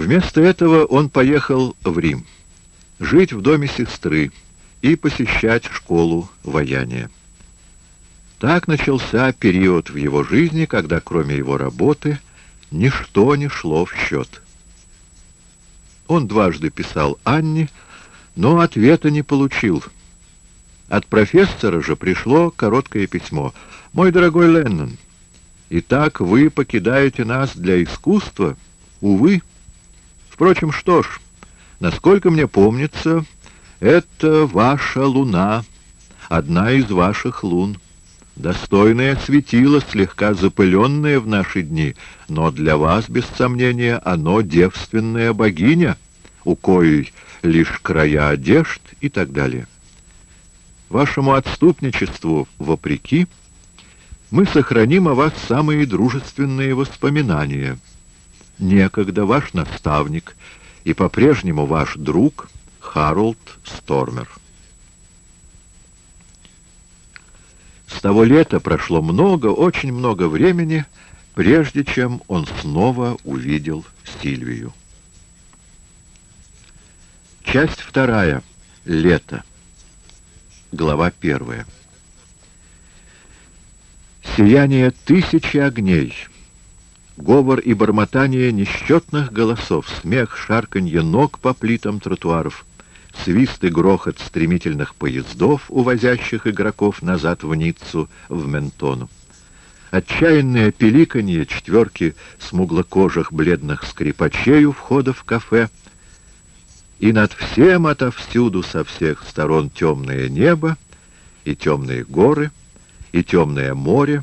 Вместо этого он поехал в Рим, жить в доме сестры и посещать школу ваяния. Так начался период в его жизни, когда кроме его работы ничто не шло в счет. Он дважды писал Анне, но ответа не получил. От профессора же пришло короткое письмо. «Мой дорогой Леннон, итак вы покидаете нас для искусства? Увы. Впрочем, что ж, насколько мне помнится, это ваша луна, одна из ваших лун». Достойное светило, слегка запыленное в наши дни, но для вас, без сомнения, оно девственная богиня, у коей лишь края одежд и так далее. Вашему отступничеству вопреки, мы сохраним о вас самые дружественные воспоминания. Некогда ваш наставник и по-прежнему ваш друг Харолд Стормер. С того лета прошло много, очень много времени, прежде чем он снова увидел Сильвию. Часть вторая. Лето. Глава первая. Сияние тысячи огней. Говор и бормотание несчетных голосов, смех, шарканье ног по плитам тротуаров — свист и грохот стремительных поездов, увозящих игроков назад в Ниццу, в Ментону. Отчаянное пеликанье четверки смуглокожих бледных скрипачей у входа в кафе. И над всем отовсюду со всех сторон темное небо, и темные горы, и темное море,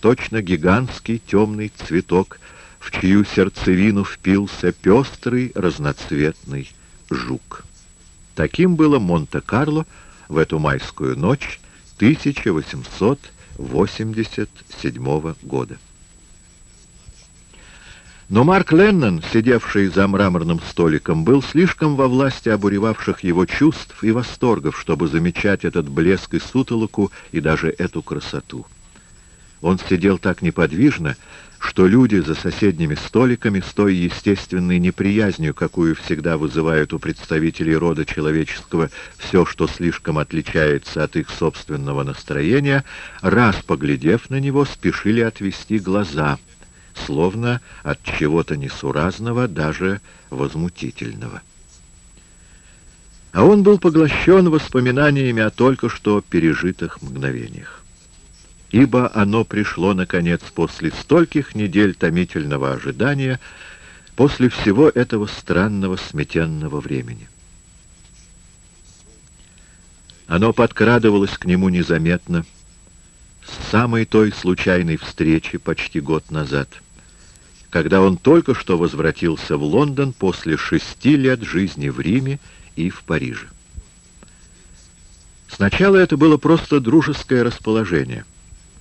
точно гигантский темный цветок, в чью сердцевину впился пестрый разноцветный жук. Таким было Монте-Карло в эту майскую ночь 1887 года. Но Марк Леннон, сидевший за мраморным столиком, был слишком во власти обуревавших его чувств и восторгов, чтобы замечать этот блеск и сутолоку и даже эту красоту. Он сидел так неподвижно, что люди за соседними столиками с той естественной неприязнью, какую всегда вызывают у представителей рода человеческого все, что слишком отличается от их собственного настроения, раз поглядев на него, спешили отвести глаза, словно от чего-то несуразного, даже возмутительного. А он был поглощен воспоминаниями о только что пережитых мгновениях ибо оно пришло, наконец, после стольких недель томительного ожидания, после всего этого странного сметенного времени. Оно подкрадывалось к нему незаметно, с самой той случайной встречи почти год назад, когда он только что возвратился в Лондон после шести лет жизни в Риме и в Париже. Сначала это было просто дружеское расположение —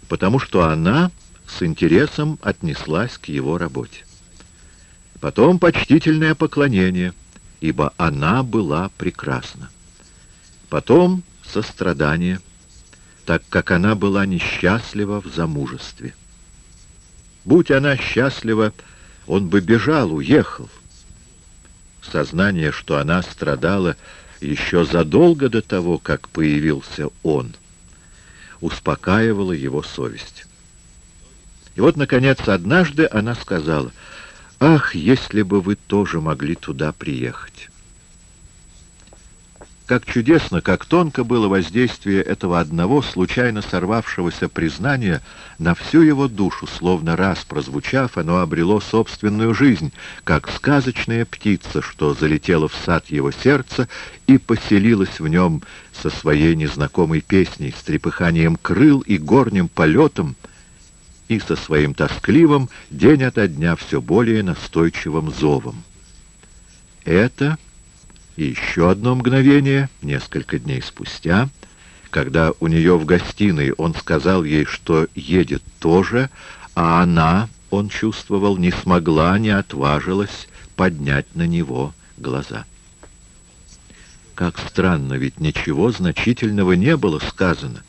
потому что она с интересом отнеслась к его работе. Потом почтительное поклонение, ибо она была прекрасна. Потом сострадание, так как она была несчастлива в замужестве. Будь она счастлива, он бы бежал, уехал. Сознание, что она страдала еще задолго до того, как появился он — успокаивала его совесть. И вот, наконец, однажды она сказала, «Ах, если бы вы тоже могли туда приехать!» Как чудесно, как тонко было воздействие этого одного, случайно сорвавшегося признания на всю его душу, словно раз прозвучав, оно обрело собственную жизнь, как сказочная птица, что залетела в сад его сердца и поселилась в нем со своей незнакомой песней, с трепыханием крыл и горним полетом, и со своим тоскливым, день ото дня все более настойчивым зовом. Это и еще одно мгновение, несколько дней спустя, когда у нее в гостиной он сказал ей, что едет тоже, а она, он чувствовал, не смогла, не отважилась поднять на него глаза. Как странно, ведь ничего значительного не было сказано,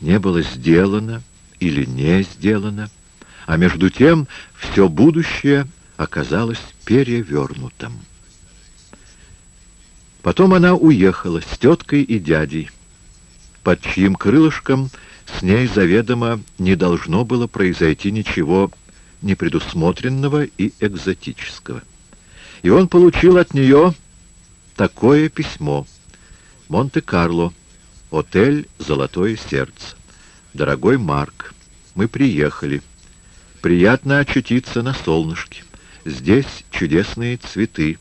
не было сделано или не сделано, а между тем все будущее оказалось перевернутым. Потом она уехала с теткой и дядей, под чьим крылышком с ней заведомо не должно было произойти ничего непредусмотренного и экзотического. И он получил от нее такое письмо. «Монте-Карло, отель «Золотое сердце». Дорогой Марк, мы приехали. Приятно очутиться на солнышке. Здесь чудесные цветы.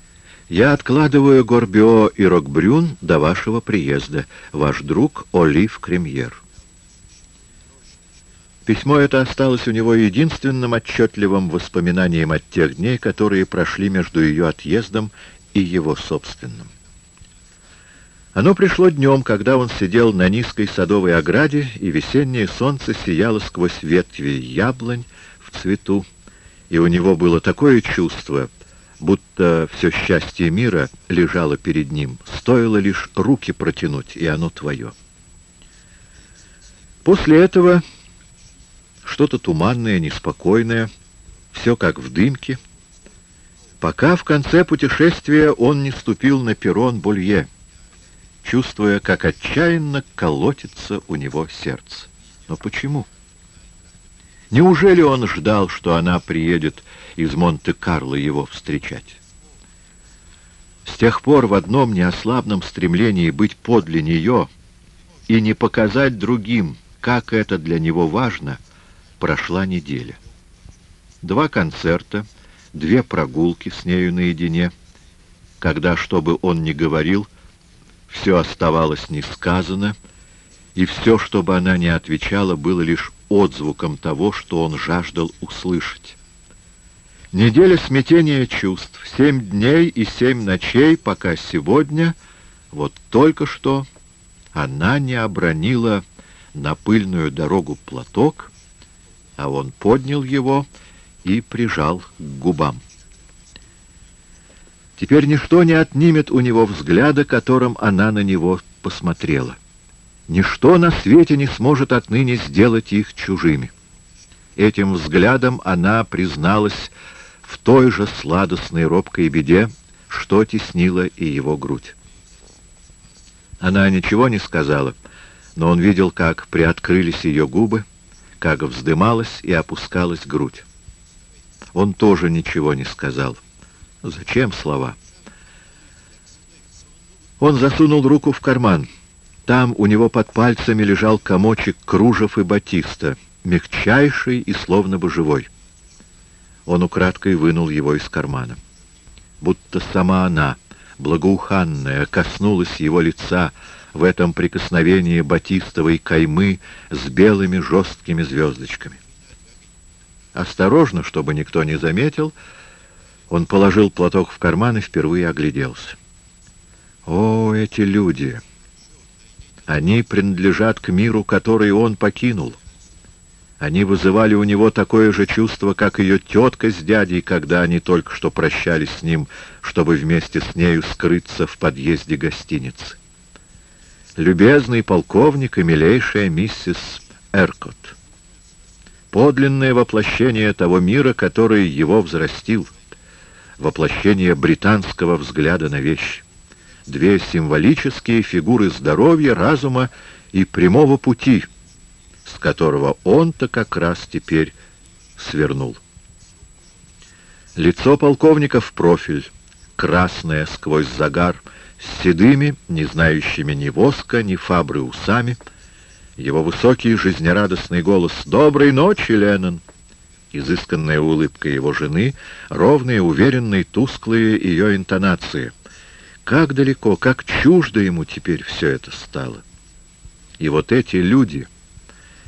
Я откладываю Горбио и Рокбрюн до вашего приезда. Ваш друг Олив Кремьер. Письмо это осталось у него единственным отчетливым воспоминанием от тех дней, которые прошли между ее отъездом и его собственным. Оно пришло днем, когда он сидел на низкой садовой ограде, и весеннее солнце сияло сквозь ветви яблонь в цвету, и у него было такое чувство, будто все счастье мира лежало перед ним, стоило лишь руки протянуть, и оно твое. После этого что-то туманное, неспокойное, все как в дымке, пока в конце путешествия он не ступил на перрон Булье — чувствуя, как отчаянно колотится у него сердце. Но почему? Неужели он ждал, что она приедет из Монте-Карло его встречать? С тех пор в одном неослабном стремлении быть подле нее и не показать другим, как это для него важно, прошла неделя. Два концерта, две прогулки с нею наедине, когда, чтобы он ни говорил, все оставалось несказано, и все, что бы она ни отвечала, было лишь отзвуком того, что он жаждал услышать. Неделя смятения чувств, семь дней и семь ночей, пока сегодня, вот только что, она не обронила на пыльную дорогу платок, а он поднял его и прижал к губам. Теперь ничто не отнимет у него взгляда, которым она на него посмотрела. Ничто на свете не сможет отныне сделать их чужими. Этим взглядом она призналась в той же сладостной робкой беде, что теснила и его грудь. Она ничего не сказала, но он видел, как приоткрылись ее губы, как вздымалась и опускалась грудь. Он тоже ничего не сказал. Зачем слова? Он засунул руку в карман. Там у него под пальцами лежал комочек кружев и батиста, мягчайший и словно бы живой. Он украдкой вынул его из кармана. Будто сама она, благоуханная, коснулась его лица в этом прикосновении батистовой каймы с белыми жесткими звездочками. Осторожно, чтобы никто не заметил, он положил платок в карман и впервые огляделся. О, эти люди! Они принадлежат к миру, который он покинул. Они вызывали у него такое же чувство, как ее тетка с дядей, когда они только что прощались с ним, чтобы вместе с нею скрыться в подъезде гостиницы. Любезный полковник и милейшая миссис Эркот. Подлинное воплощение того мира, который его взрастил — воплощение британского взгляда на вещи. Две символические фигуры здоровья, разума и прямого пути, с которого он-то как раз теперь свернул. Лицо полковника в профиль, красное сквозь загар, с седыми, не знающими ни воска, ни фабры усами, его высокий жизнерадостный голос «Доброй ночи, Леннон!» изысканная улыбка его жены, ровные, уверенные, тусклые ее интонации. Как далеко, как чуждо ему теперь все это стало. И вот эти люди,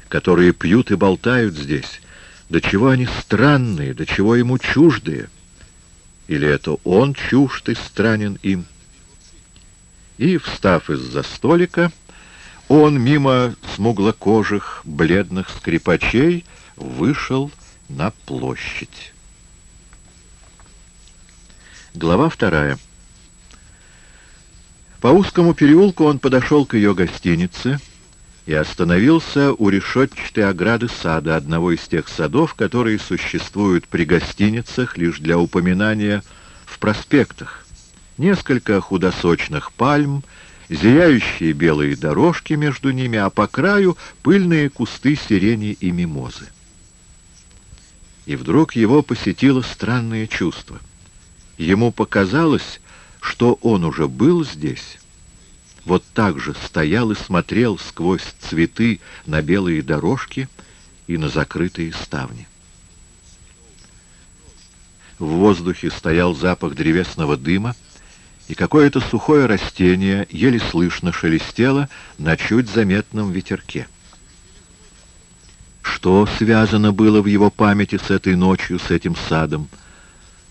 которые пьют и болтают здесь, до чего они странные, до чего ему чуждые. Или это он чужд и странен им? И, встав из-за столика, он мимо смуглокожих, бледных скрипачей вышел на площадь. Глава вторая. По узкому переулку он подошел к ее гостинице, и остановился у решетчатой ограды сада, одного из тех садов, которые существуют при гостиницах лишь для упоминания в проспектах. Несколько худосочных пальм, зияющие белые дорожки между ними, а по краю пыльные кусты сирени и мимозы. И вдруг его посетило странное чувство. Ему показалось, что он уже был здесь, вот так же стоял и смотрел сквозь цветы на белые дорожки и на закрытые ставни. В воздухе стоял запах древесного дыма, и какое-то сухое растение еле слышно шелестело на чуть заметном ветерке. Что связано было в его памяти с этой ночью, с этим садом?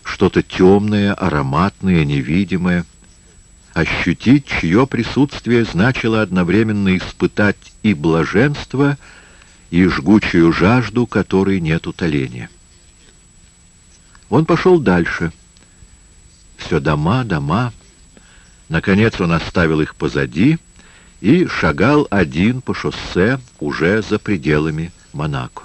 Что-то темное, ароматное, невидимое — ощутить, чье присутствие значило одновременно испытать и блаженство, и жгучую жажду, которой нет утоления. Он пошел дальше. Все дома, дома. Наконец он оставил их позади и шагал один по шоссе уже за пределами Монако.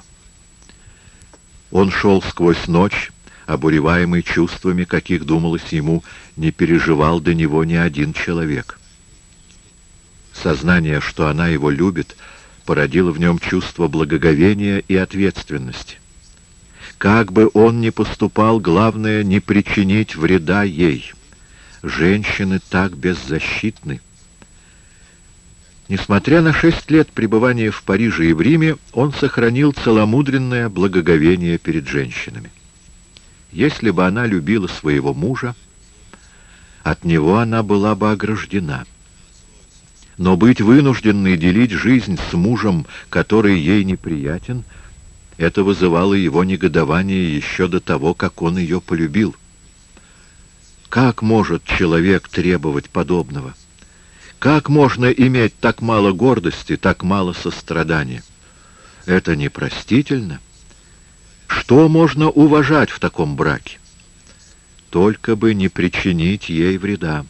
Он шел сквозь ночь, обуреваемый чувствами, каких, думалось ему, не переживал до него ни один человек. Сознание, что она его любит, породило в нем чувство благоговения и ответственности. Как бы он ни поступал, главное — не причинить вреда ей. Женщины так беззащитны. Несмотря на шесть лет пребывания в Париже и в Риме, он сохранил целомудренное благоговение перед женщинами. Если бы она любила своего мужа, от него она была бы ограждена. Но быть вынужденной делить жизнь с мужем, который ей неприятен, это вызывало его негодование еще до того, как он ее полюбил. Как может человек требовать подобного? Как можно иметь так мало гордости, так мало сострадания? Это непростительно. Что можно уважать в таком браке? Только бы не причинить ей вреда.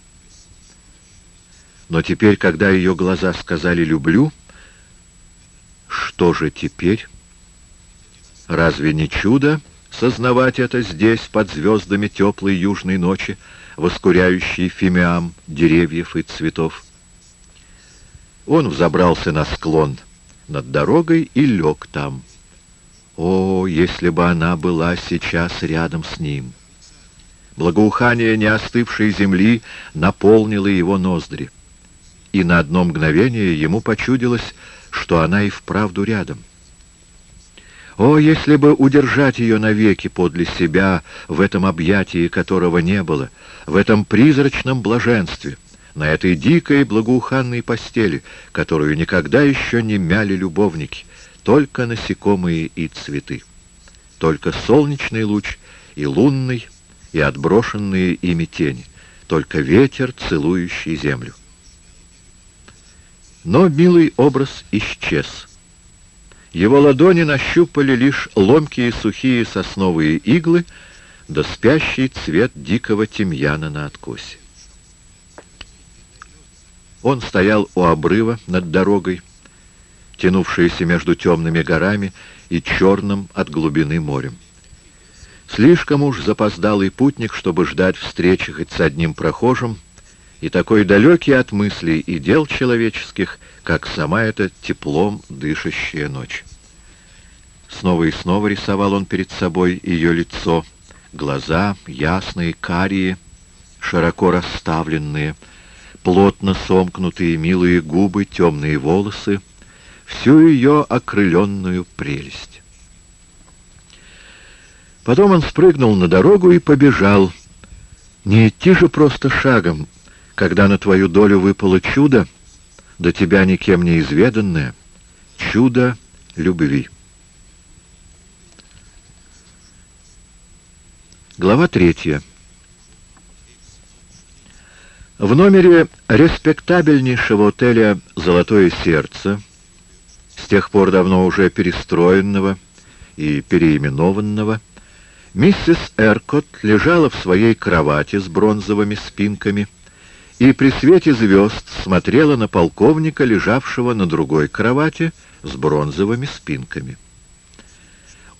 Но теперь, когда ее глаза сказали «люблю», что же теперь? Разве не чудо сознавать это здесь, под звездами теплой южной ночи, воскуряющей фимиам деревьев и цветов? Он взобрался на склон над дорогой и лег там. О, если бы она была сейчас рядом с ним! Благоухание неостывшей земли наполнило его ноздри, и на одно мгновение ему почудилось, что она и вправду рядом. О, если бы удержать ее навеки подле себя, в этом объятии которого не было, в этом призрачном блаженстве, на этой дикой благоуханной постели, которую никогда еще не мяли любовники, только насекомые и цветы, только солнечный луч и лунный, и отброшенные ими тени, только ветер, целующий землю. Но милый образ исчез. Его ладони нащупали лишь ломкие сухие сосновые иглы да спящий цвет дикого тимьяна на откосе. Он стоял у обрыва над дорогой, тянувшиеся между темными горами и черным от глубины морем. Слишком уж запоздалый путник, чтобы ждать встречи хоть с одним прохожим, и такой далекий от мыслей и дел человеческих, как сама эта теплом дышащая ночь. Снова и снова рисовал он перед собой ее лицо, глаза ясные, карие, широко расставленные, плотно сомкнутые милые губы, темные волосы — всю ее окрыленную прелесть. Потом он спрыгнул на дорогу и побежал. Не идти же просто шагом, когда на твою долю выпало чудо, до тебя никем не изведанное, чудо любви. Глава третья. В номере респектабельнейшего отеля «Золотое сердце» с тех пор давно уже перестроенного и переименованного, миссис Эркот лежала в своей кровати с бронзовыми спинками и при свете звезд смотрела на полковника, лежавшего на другой кровати с бронзовыми спинками.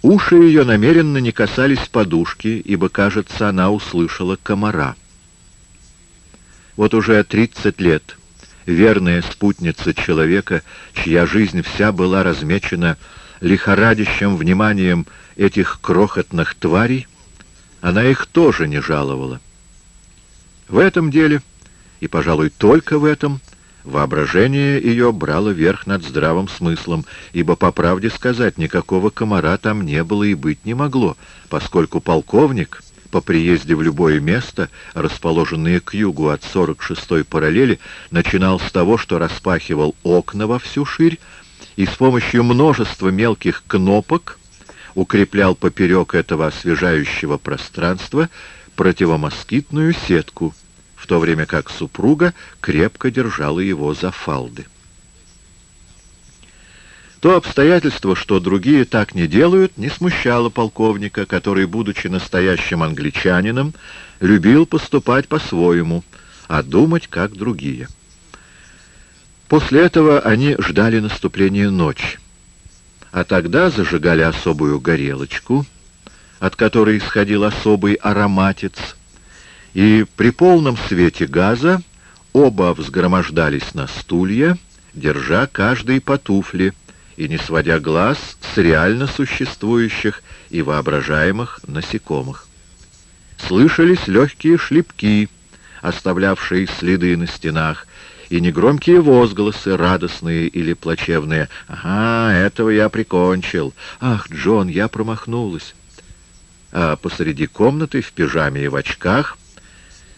Уши ее намеренно не касались подушки, ибо, кажется, она услышала комара. Вот уже тридцать лет верная спутница человека, чья жизнь вся была размечена лихорадящим вниманием этих крохотных тварей, она их тоже не жаловала. В этом деле, и, пожалуй, только в этом, воображение ее брало верх над здравым смыслом, ибо, по правде сказать, никакого комара там не было и быть не могло, поскольку полковник по приезде в любое место, расположенное к югу от 46-й параллели, начинал с того, что распахивал окна во всю ширь и с помощью множества мелких кнопок укреплял поперек этого освежающего пространства противомоскитную сетку, в то время как супруга крепко держала его за фалды. То обстоятельство, что другие так не делают, не смущало полковника, который, будучи настоящим англичанином, любил поступать по-своему, а думать, как другие. После этого они ждали наступления ночи, а тогда зажигали особую горелочку, от которой исходил особый ароматец, и при полном свете газа оба взгромождались на стулья, держа каждый по туфле, и не сводя глаз с реально существующих и воображаемых насекомых. Слышались легкие шлепки, оставлявшие следы на стенах, и негромкие возгласы, радостные или плачевные. «Ага, этого я прикончил! Ах, Джон, я промахнулась!» А посреди комнаты в пижаме и в очках,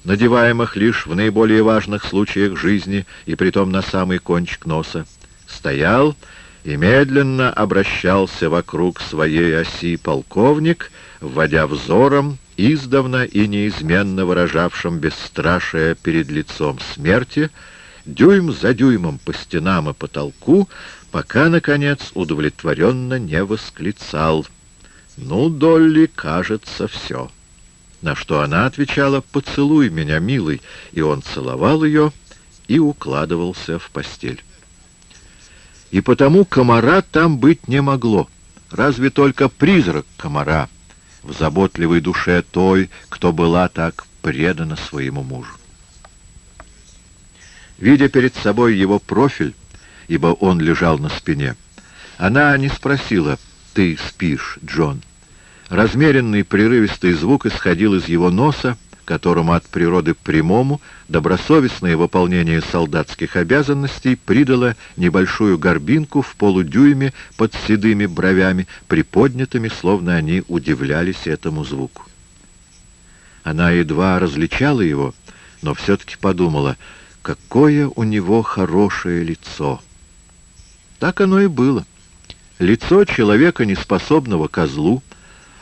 надеваемых лишь в наиболее важных случаях жизни и притом на самый кончик носа, стоял и медленно обращался вокруг своей оси полковник, вводя взором, издавна и неизменно выражавшим бесстрашие перед лицом смерти, дюйм за дюймом по стенам и потолку, пока, наконец, удовлетворенно не восклицал «Ну, Долли, кажется, все». На что она отвечала «Поцелуй меня, милый», и он целовал ее и укладывался в постель и потому комара там быть не могло. Разве только призрак комара в заботливой душе той, кто была так предана своему мужу. Видя перед собой его профиль, ибо он лежал на спине, она не спросила «Ты спишь, Джон?». Размеренный прерывистый звук исходил из его носа, которому от природы прямому добросовестное выполнение солдатских обязанностей придало небольшую горбинку в полудюйме под седыми бровями, приподнятыми, словно они удивлялись этому звуку. Она едва различала его, но все-таки подумала, какое у него хорошее лицо. Так оно и было. Лицо человека, неспособного козлу,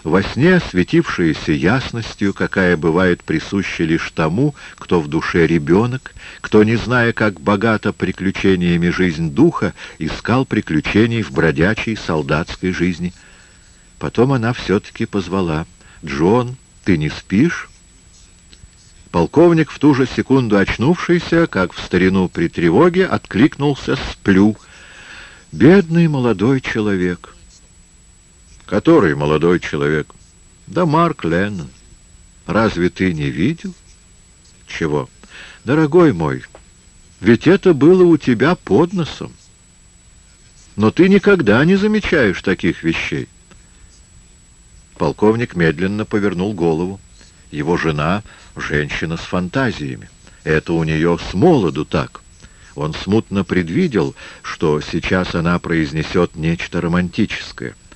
во сне светившаяся ясностью, какая бывает присуща лишь тому, кто в душе ребенок, кто, не зная, как богата приключениями жизнь духа, искал приключений в бродячей солдатской жизни. Потом она все-таки позвала. «Джон, ты не спишь?» Полковник, в ту же секунду очнувшийся, как в старину при тревоге, откликнулся «Сплю». «Бедный молодой человек!» Который молодой человек? Да Марк Леннон. Разве ты не видел? Чего? Дорогой мой, ведь это было у тебя под носом. Но ты никогда не замечаешь таких вещей. Полковник медленно повернул голову. Его жена — женщина с фантазиями. Это у нее с молоду так. Он смутно предвидел, что сейчас она произнесет нечто романтическое —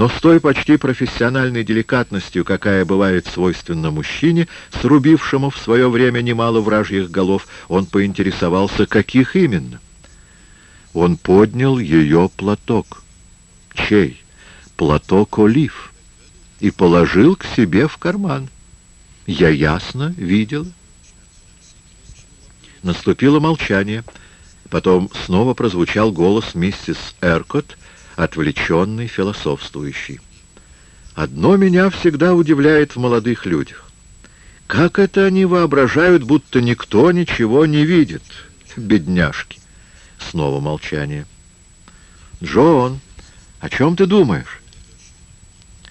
но с той почти профессиональной деликатностью, какая бывает свойственна мужчине, срубившему в свое время немало вражьих голов, он поинтересовался, каких именно. Он поднял ее платок. Чей? Платок олив. И положил к себе в карман. Я ясно видела. Наступило молчание. Потом снова прозвучал голос миссис Эркот, отвлеченный, философствующий. Одно меня всегда удивляет в молодых людях. Как это они воображают, будто никто ничего не видит? Бедняжки. Снова молчание. «Джон, о чем ты думаешь?»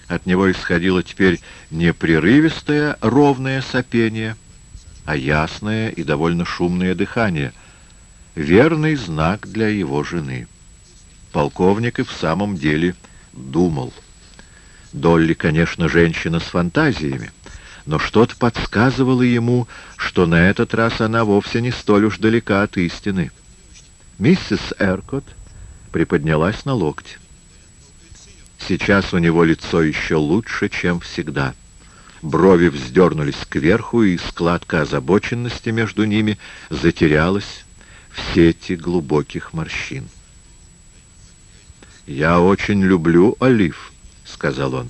От него исходило теперь не прерывистое ровное сопение, а ясное и довольно шумное дыхание. Верный знак для его жены. Полковник и в самом деле думал. Долли, конечно, женщина с фантазиями, но что-то подсказывало ему, что на этот раз она вовсе не столь уж далека от истины. Миссис Эркот приподнялась на локте. Сейчас у него лицо еще лучше, чем всегда. Брови вздернулись кверху, и складка озабоченности между ними затерялась в сети глубоких морщин. «Я очень люблю олив», — сказал он.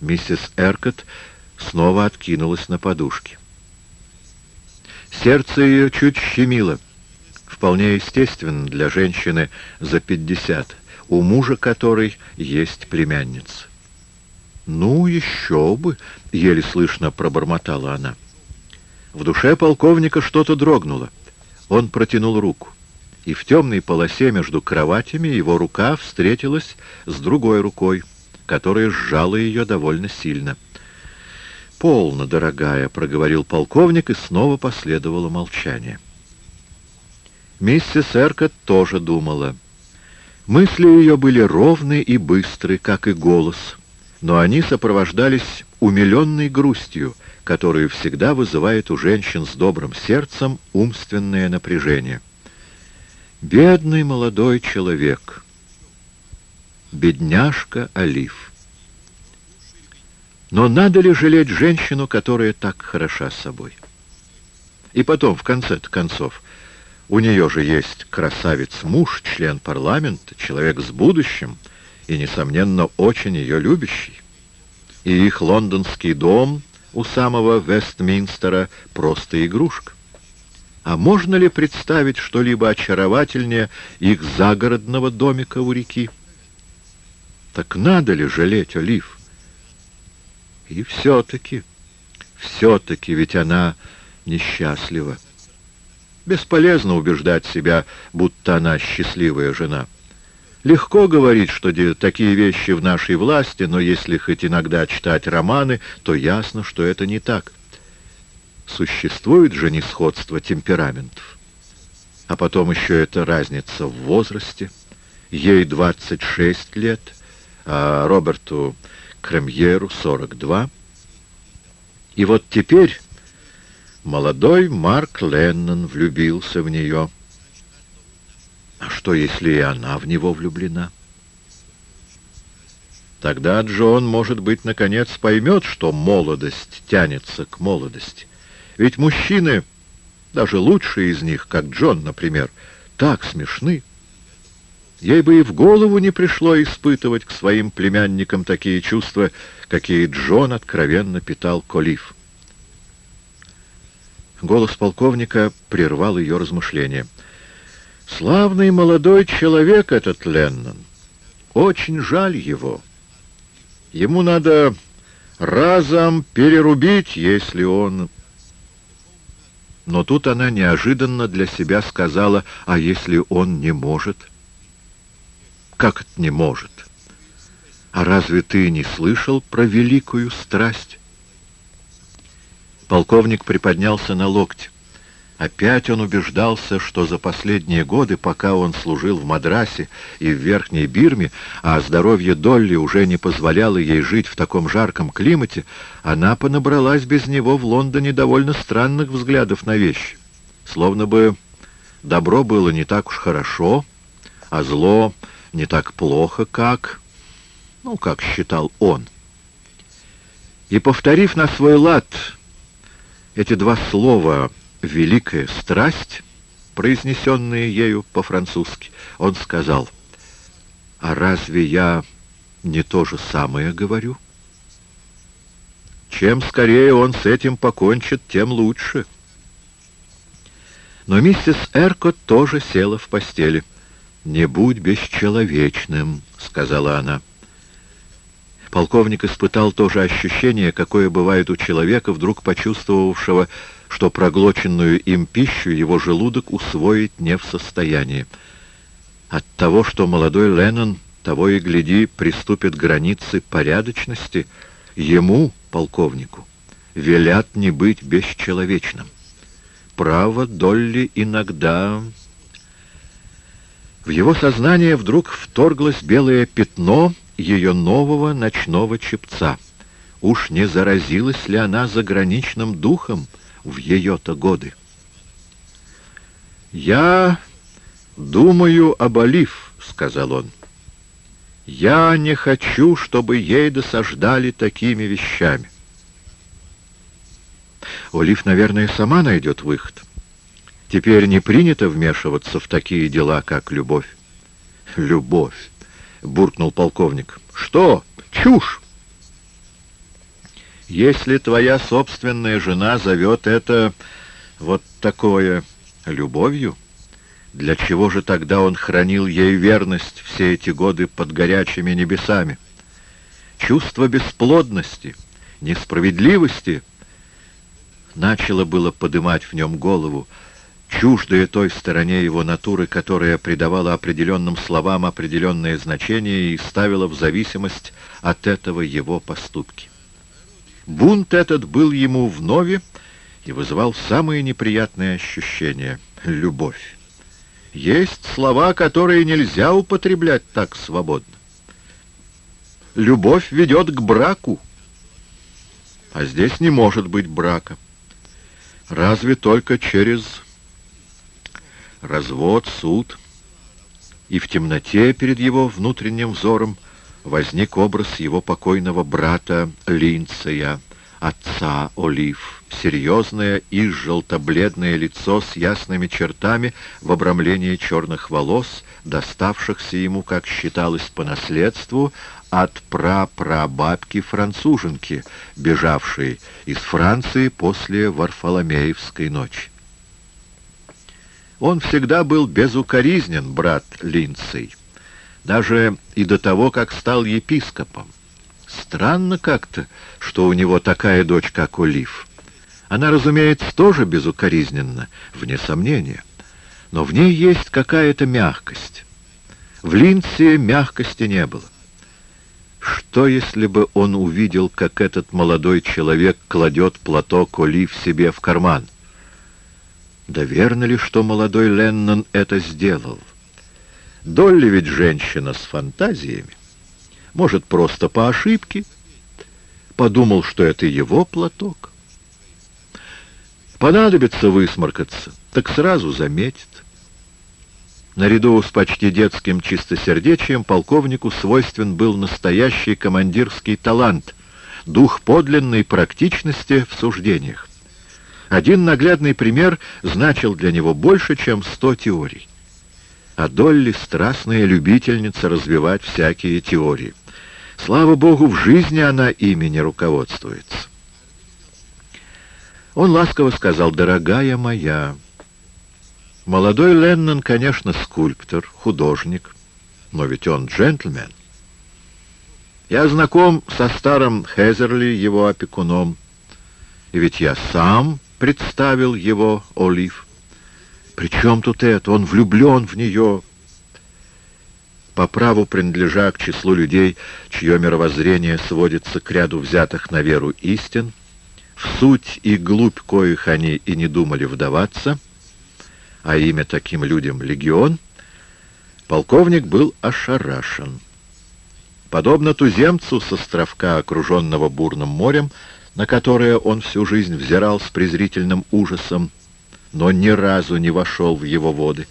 Миссис Эркот снова откинулась на подушке. Сердце ее чуть щемило. Вполне естественно для женщины за пятьдесят — у мужа которой есть племянница. «Ну, еще бы!» — еле слышно пробормотала она. В душе полковника что-то дрогнуло. Он протянул руку, и в темной полосе между кроватями его рука встретилась с другой рукой, которая сжала ее довольно сильно. «Полно, дорогая», — проговорил полковник, и снова последовало молчание. Миссис Эркот тоже думала — Мысли ее были ровны и быстры, как и голос, но они сопровождались умиленной грустью, которую всегда вызывает у женщин с добрым сердцем умственное напряжение. Бедный молодой человек, бедняжка Олив. Но надо ли жалеть женщину, которая так хороша собой? И потом, в конце концов, у нее же есть красавец-муж, член парламента, человек с будущим и, несомненно, очень ее любящий. И их лондонский дом у самого Вестминстера просто игрушка. А можно ли представить что-либо очаровательнее их загородного домика у реки? Так надо ли жалеть Олив? И все-таки, все-таки ведь она несчастлива. Бесполезно убеждать себя, будто она счастливая жена. Легко говорить, что такие вещи в нашей власти, но если хоть иногда читать романы, то ясно, что это не так. Существует же несходство темпераментов. А потом еще эта разница в возрасте. Ей 26 лет, а Роберту Кремьеру 42. И вот теперь Молодой Марк Леннон влюбился в нее. А что, если и она в него влюблена? Тогда Джон, может быть, наконец поймет, что молодость тянется к молодости. Ведь мужчины, даже лучшие из них, как Джон, например, так смешны. Ей бы и в голову не пришло испытывать к своим племянникам такие чувства, какие Джон откровенно питал Колиф. Голос полковника прервал ее размышления. «Славный молодой человек этот Леннон. Очень жаль его. Ему надо разом перерубить, если он...» Но тут она неожиданно для себя сказала, «А если он не может?» «Как это не может? А разве ты не слышал про великую страсть?» Полковник приподнялся на локте. Опять он убеждался, что за последние годы, пока он служил в Мадрасе и в Верхней Бирме, а здоровье Долли уже не позволяло ей жить в таком жарком климате, она понабралась без него в Лондоне довольно странных взглядов на вещи. Словно бы добро было не так уж хорошо, а зло не так плохо, как... ну, как считал он. И, повторив на свой лад эти два слова «великая страсть», произнесенные ею по-французски, он сказал, «А разве я не то же самое говорю?» Чем скорее он с этим покончит, тем лучше. Но миссис Эркот тоже села в постели. «Не будь бесчеловечным», — сказала она. Полковник испытал то же ощущение, какое бывает у человека, вдруг почувствовавшего, что проглоченную им пищу его желудок усвоить не в состоянии. От того, что молодой Леннон, того и гляди, приступит границы порядочности, ему, полковнику, велят не быть бесчеловечным. Право, Долли иногда... В его сознание вдруг вторглось белое пятно ее нового ночного чепца. Уж не заразилась ли она заграничным духом в ее-то годы? «Я думаю об Олив», — сказал он. «Я не хочу, чтобы ей досаждали такими вещами». Олив, наверное, сама найдет выход. Теперь не принято вмешиваться в такие дела, как любовь. Любовь, буркнул полковник. Что? Чушь! Если твоя собственная жена зовет это вот такое любовью, для чего же тогда он хранил ей верность все эти годы под горячими небесами? Чувство бесплодности, несправедливости начало было подымать в нем голову, чуждая той стороне его натуры, которая придавала определенным словам определенное значение и ставила в зависимость от этого его поступки. Бунт этот был ему вновь и вызывал самые неприятные ощущения — любовь. Есть слова, которые нельзя употреблять так свободно. Любовь ведет к браку, а здесь не может быть брака. Разве только через развод, суд, и в темноте перед его внутренним взором возник образ его покойного брата Линцея, отца Олив, серьезное и желто-бледное лицо с ясными чертами в обрамлении черных волос, доставшихся ему, как считалось по наследству, от прапрабабки-француженки, бежавшей из Франции после Варфоломеевской ночи. Он всегда был безукоризнен, брат Линдсей, даже и до того, как стал епископом. Странно как-то, что у него такая дочь, как Олив. Она, разумеется, тоже безукоризненна, вне сомнения. Но в ней есть какая-то мягкость. В Линдсе мягкости не было. Что, если бы он увидел, как этот молодой человек кладет платок Олив себе в карман? Да верно ли, что молодой Леннон это сделал? Долли ведь женщина с фантазиями. Может, просто по ошибке. Подумал, что это его платок. Понадобится высморкаться, так сразу заметит. Наряду с почти детским чистосердечием полковнику свойствен был настоящий командирский талант, дух подлинной практичности в суждениях. Один наглядный пример значил для него больше, чем сто теорий. А Долли — страстная любительница развивать всякие теории. Слава Богу, в жизни она ими не руководствуется. Он ласково сказал, «Дорогая моя, молодой Леннон, конечно, скульптор, художник, но ведь он джентльмен. Я знаком со старым Хезерли, его опекуном, и ведь я сам представил его Олив. Причем тут это? Он влюблен в нее. По праву принадлежа к числу людей, чье мировоззрение сводится к ряду взятых на веру истин, в суть и глубь коих они и не думали вдаваться, а имя таким людям — легион, полковник был ошарашен. Подобно туземцу с островка, окруженного бурным морем, на которое он всю жизнь взирал с презрительным ужасом, но ни разу не вошел в его воды.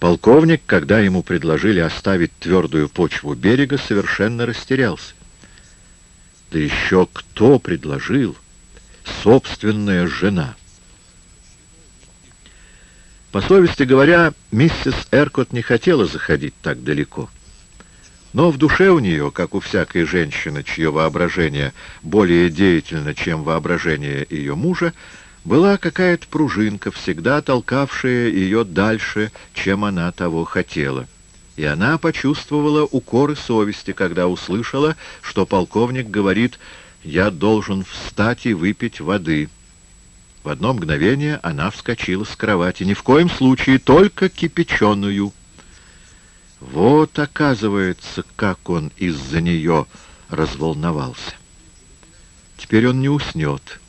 Полковник, когда ему предложили оставить твердую почву берега, совершенно растерялся. Да еще кто предложил? Собственная жена. По совести говоря, миссис Эркот не хотела заходить так далеко. Но в душе у нее, как у всякой женщины, чье воображение более деятельно, чем воображение ее мужа, была какая-то пружинка, всегда толкавшая ее дальше, чем она того хотела. и она почувствовала укоры совести, когда услышала, что полковник говорит «я должен встать и выпить воды». В одно мгновение она вскочила с кровати. Ни в коем случае, только кипяченую. Вот, оказывается, как он из-за нее разволновался. Теперь он не уснет.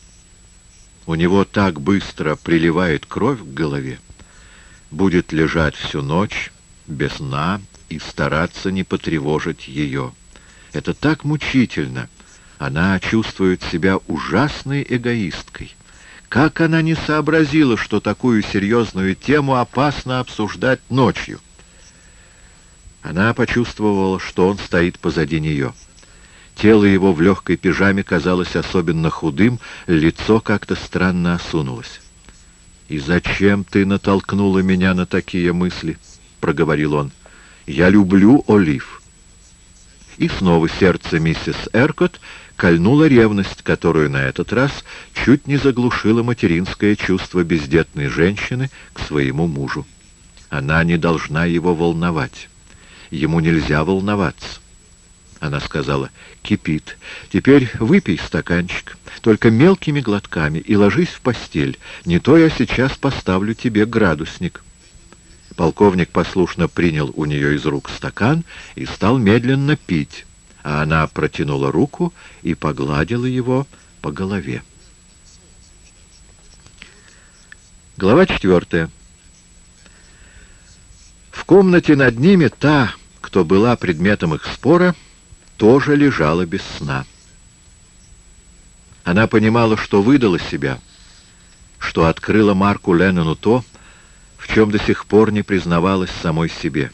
У него так быстро приливает кровь к голове. Будет лежать всю ночь, без сна, и стараться не потревожить ее. Это так мучительно. Она чувствует себя ужасной эгоисткой. Как она не сообразила, что такую серьезную тему опасно обсуждать ночью? Она почувствовала, что он стоит позади нее. Тело его в легкой пижаме казалось особенно худым, лицо как-то странно осунулось. «И зачем ты натолкнула меня на такие мысли?» — проговорил он. «Я люблю Олив». И снова сердце миссис Эркот кольнула ревность, которую на этот раз чуть не заглушила материнское чувство бездетной женщины к своему мужу. Она не должна его волновать. Ему нельзя волноваться. Она сказала, кипит. Теперь выпей стаканчик, только мелкими глотками, и ложись в постель. Не то я сейчас поставлю тебе градусник. Полковник послушно принял у нее из рук стакан и стал медленно пить, а она протянула руку и погладила его по голове. Глава четвертая. В комнате над ними та, кто была предметом их спора, тоже лежала без сна. Она понимала, что выдала себя, что открыла Марку Леннону то, в чем до сих пор не признавалась самой себе.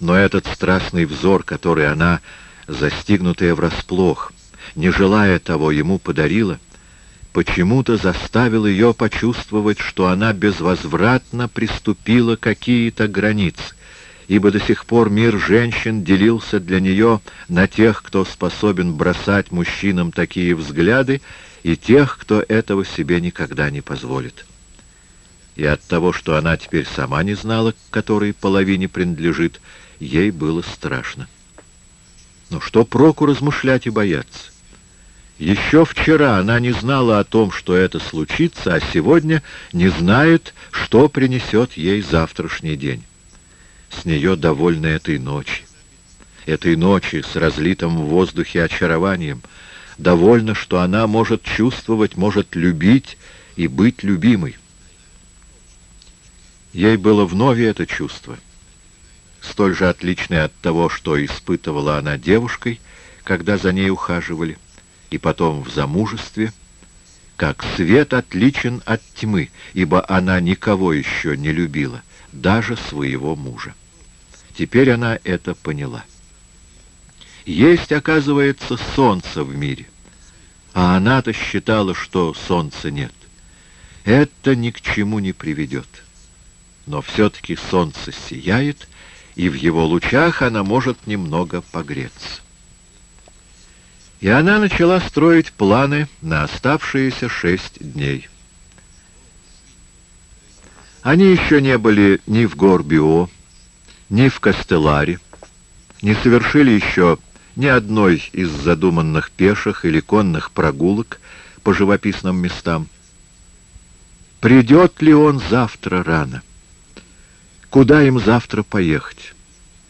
Но этот страстный взор, который она, застигнутая врасплох, не желая того, ему подарила, почему-то заставил ее почувствовать, что она безвозвратно приступила какие-то границы, ибо до сих пор мир женщин делился для нее на тех, кто способен бросать мужчинам такие взгляды, и тех, кто этого себе никогда не позволит и от того, что она теперь сама не знала, к которой половине принадлежит, ей было страшно. Но что проку размышлять и бояться? Еще вчера она не знала о том, что это случится, а сегодня не знает, что принесет ей завтрашний день. С нее довольна этой ночи. Этой ночи с разлитым в воздухе очарованием. Довольна, что она может чувствовать, может любить и быть любимой. Ей было вновь это чувство, столь же отличное от того, что испытывала она девушкой, когда за ней ухаживали, и потом в замужестве, как свет отличен от тьмы, ибо она никого еще не любила, даже своего мужа. Теперь она это поняла. Есть, оказывается, солнце в мире, а она-то считала, что солнца нет. Это ни к чему не приведет но все-таки солнце сияет, и в его лучах она может немного погреться. И она начала строить планы на оставшиеся шесть дней. Они еще не были ни в Горбио, ни в Кастеларе, не совершили еще ни одной из задуманных пеших или конных прогулок по живописным местам. Придет ли он завтра рано? Куда им завтра поехать?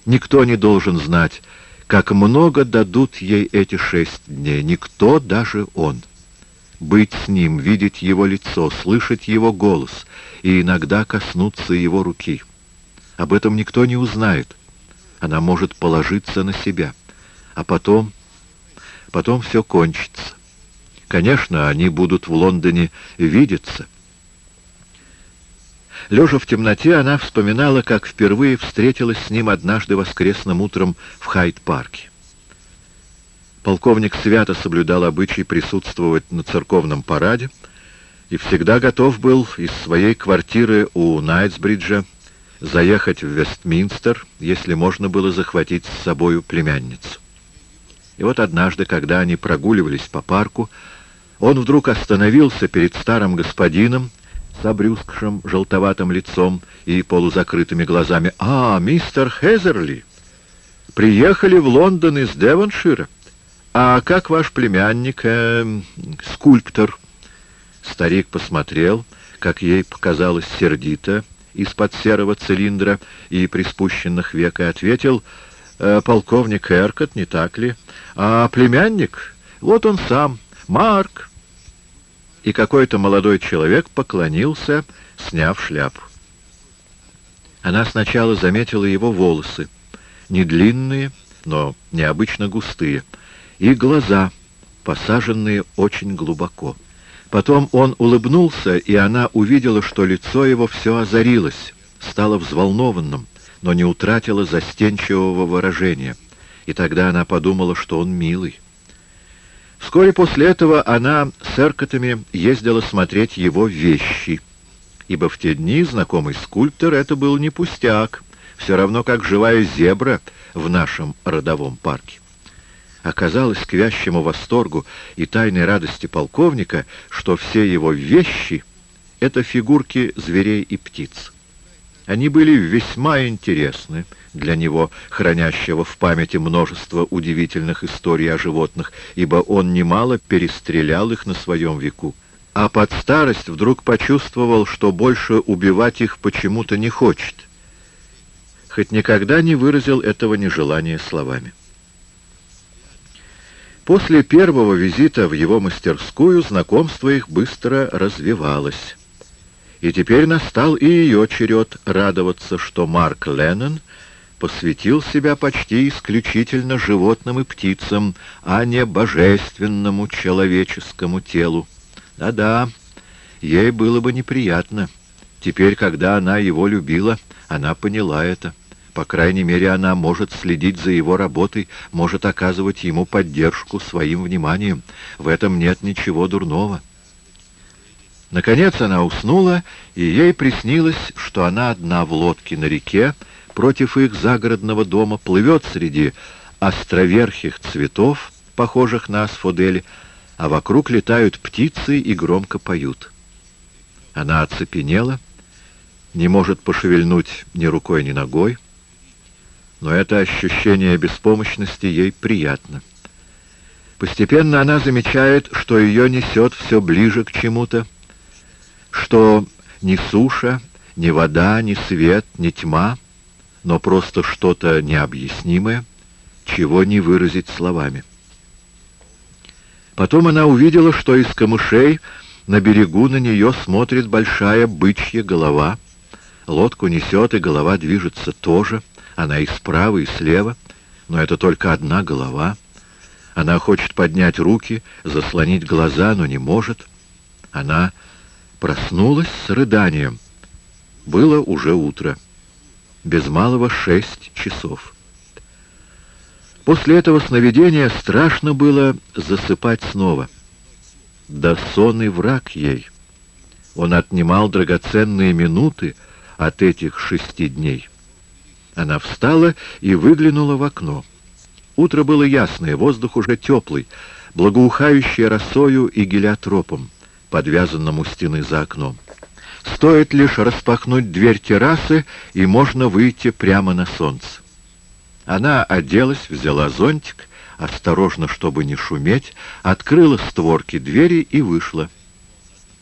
Никто не должен знать, как много дадут ей эти шесть дней. Никто, даже он. Быть с ним, видеть его лицо, слышать его голос и иногда коснуться его руки. Об этом никто не узнает. Она может положиться на себя. А потом... Потом все кончится. Конечно, они будут в Лондоне видеться, Лежа в темноте, она вспоминала, как впервые встретилась с ним однажды воскресным утром в Хайд-парке. Полковник свято соблюдал обычай присутствовать на церковном параде и всегда готов был из своей квартиры у Найтсбриджа заехать в Вестминстер, если можно было захватить с собою племянницу. И вот однажды, когда они прогуливались по парку, он вдруг остановился перед старым господином, с обрюзгшим желтоватым лицом и полузакрытыми глазами. «А, мистер Хезерли, приехали в Лондон из Девоншира. А как ваш племянник, э, скульптор?» Старик посмотрел, как ей показалось сердито, из-под серого цилиндра и приспущенных век, и ответил, «Э, «Полковник Эркот, не так ли? А племянник? Вот он сам, Марк» и какой-то молодой человек поклонился, сняв шляпу. Она сначала заметила его волосы, не длинные, но необычно густые, и глаза, посаженные очень глубоко. Потом он улыбнулся, и она увидела, что лицо его все озарилось, стало взволнованным, но не утратило застенчивого выражения. И тогда она подумала, что он милый. Вскоре после этого она с Эркотами ездила смотреть его вещи, ибо в те дни знакомый скульптор это был не пустяк, все равно как живая зебра в нашем родовом парке. Оказалось к вящему восторгу и тайной радости полковника, что все его вещи — это фигурки зверей и птиц. Они были весьма интересны для него, хранящего в памяти множество удивительных историй о животных, ибо он немало перестрелял их на своем веку. А под старость вдруг почувствовал, что больше убивать их почему-то не хочет, хоть никогда не выразил этого нежелания словами. После первого визита в его мастерскую знакомство их быстро развивалось. И теперь настал и ее черед радоваться, что Марк Леннон посвятил себя почти исключительно животным и птицам, а не божественному человеческому телу. Да-да, ей было бы неприятно. Теперь, когда она его любила, она поняла это. По крайней мере, она может следить за его работой, может оказывать ему поддержку своим вниманием. В этом нет ничего дурного. Наконец она уснула, и ей приснилось, что она одна в лодке на реке, против их загородного дома, плывет среди островерхих цветов, похожих на асфодели, а вокруг летают птицы и громко поют. Она оцепенела, не может пошевельнуть ни рукой, ни ногой, но это ощущение беспомощности ей приятно. Постепенно она замечает, что ее несет все ближе к чему-то, что ни суша, ни вода, ни свет, ни тьма, но просто что-то необъяснимое, чего не выразить словами. Потом она увидела, что из камышей на берегу на нее смотрит большая бычья голова. Лодку несет, и голова движется тоже. Она и справа, и слева, но это только одна голова. Она хочет поднять руки, заслонить глаза, но не может. Она Проснулась с рыданием. Было уже утро. Без малого шесть часов. После этого сновидения страшно было засыпать снова. Да сон и враг ей. Он отнимал драгоценные минуты от этих шести дней. Она встала и выглянула в окно. Утро было ясное, воздух уже теплый, благоухающий росою и гелиотропом подвязанном у стены за окном. Стоит лишь распахнуть дверь террасы, и можно выйти прямо на солнце. Она оделась, взяла зонтик, осторожно, чтобы не шуметь, открыла створки двери и вышла.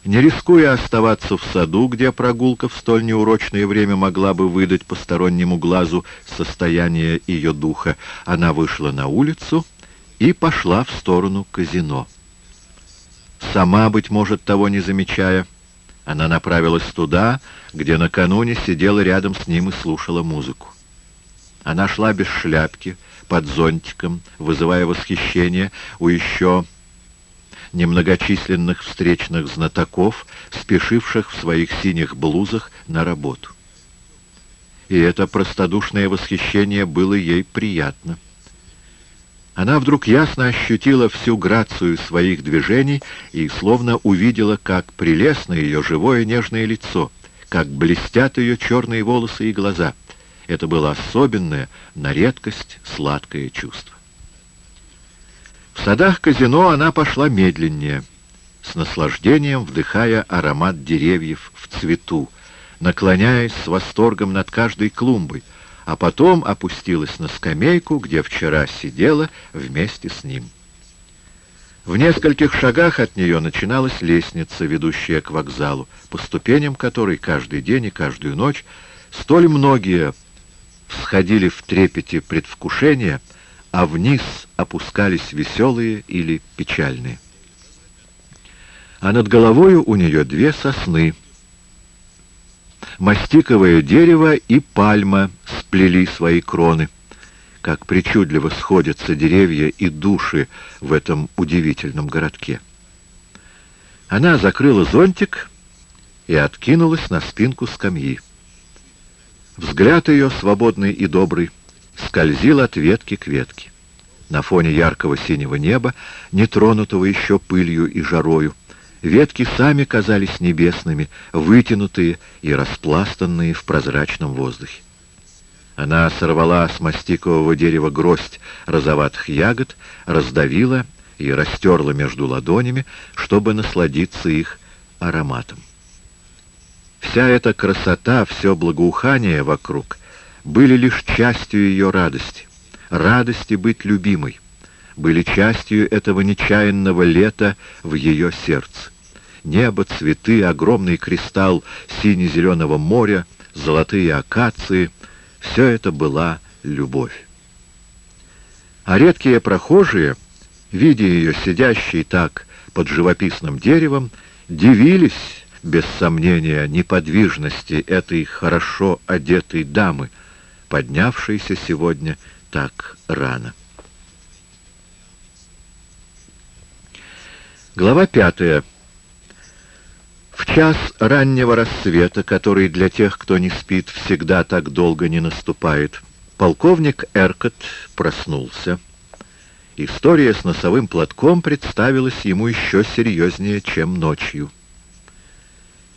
Не рискуя оставаться в саду, где прогулка в столь неурочное время могла бы выдать постороннему глазу состояние ее духа, она вышла на улицу и пошла в сторону казино. Сама, быть может, того не замечая, она направилась туда, где накануне сидела рядом с ним и слушала музыку. Она шла без шляпки, под зонтиком, вызывая восхищение у еще немногочисленных встречных знатоков, спешивших в своих синих блузах на работу. И это простодушное восхищение было ей приятно. Она вдруг ясно ощутила всю грацию своих движений и словно увидела, как прелестно ее живое нежное лицо, как блестят ее черные волосы и глаза. Это было особенное, на редкость, сладкое чувство. В садах казино она пошла медленнее. с наслаждением вдыхая аромат деревьев в цвету, наклоняясь с восторгом над каждой клумбой, а потом опустилась на скамейку, где вчера сидела вместе с ним. В нескольких шагах от нее начиналась лестница, ведущая к вокзалу, по ступеням которой каждый день и каждую ночь столь многие всходили в трепете предвкушения, а вниз опускались веселые или печальные. А над головою у нее две сосны. Мастиковое дерево и пальма сплели свои кроны — как причудливо сходятся деревья и души в этом удивительном городке. Она закрыла зонтик и откинулась на спинку скамьи. Взгляд ее, свободный и добрый, скользил от ветки к ветке. На фоне яркого синего неба, не тронутого еще пылью и жарою, ветки сами казались небесными, вытянутые и распластанные в прозрачном воздухе. Она сорвала с мастикового дерева гроздь розоватых ягод, раздавила и растерла между ладонями, чтобы насладиться их ароматом. Вся эта красота, все благоухание вокруг были лишь частью ее радости, радости быть любимой, были частью этого нечаянного лета в ее сердце. Небо, цветы, огромный кристалл сине-зеленого моря, золотые акации — все это была любовь. А редкие прохожие, видя ее сидящей так под живописным деревом, дивились, без сомнения, неподвижности этой хорошо одетой дамы, поднявшейся сегодня так рано. Глава пятая. В час раннего рассвета, который для тех, кто не спит, всегда так долго не наступает, полковник Эркот проснулся. История с носовым платком представилась ему еще серьезнее, чем ночью.